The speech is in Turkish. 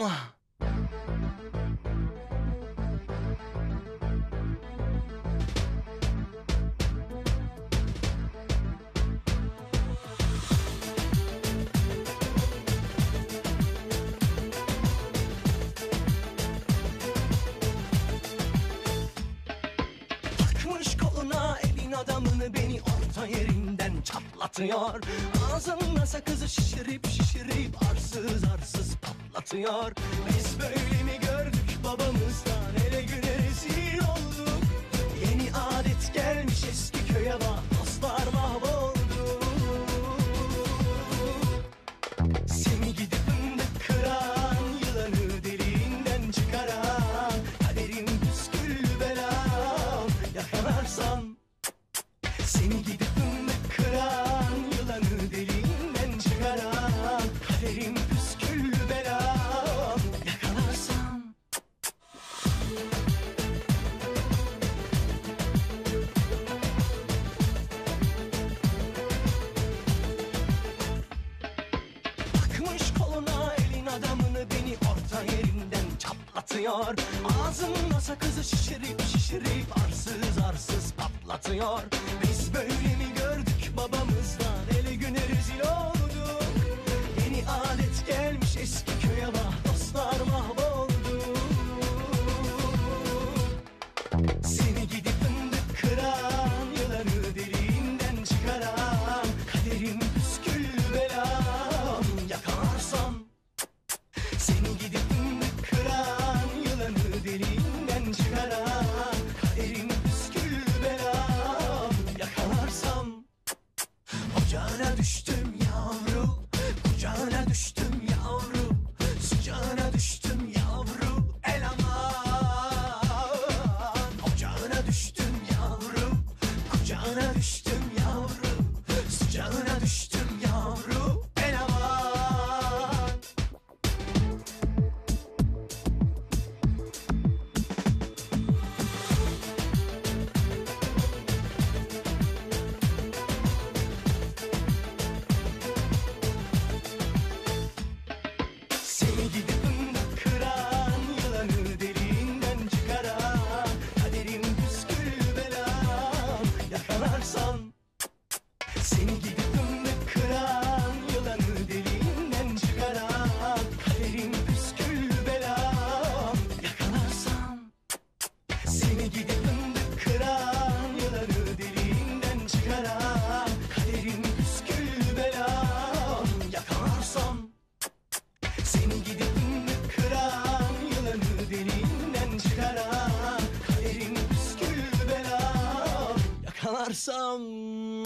Takmış koluna evin adamını beni orta yerinden çatlatıyor. Ağzına sakızı şişirip şişirip arsız arsız patlatıyor artıyor Biz böyle mi gördük babamızdan? patlatıyor Ağzımda sakızı şişirip şişirip arsız arsız patlatıyor. Biz böyle Kucağına düştüm yavru Kucağına düştüm yavru Sıcağına düştüm yavru El aman. Ocağına düştüm yavru Kucağına düştüm some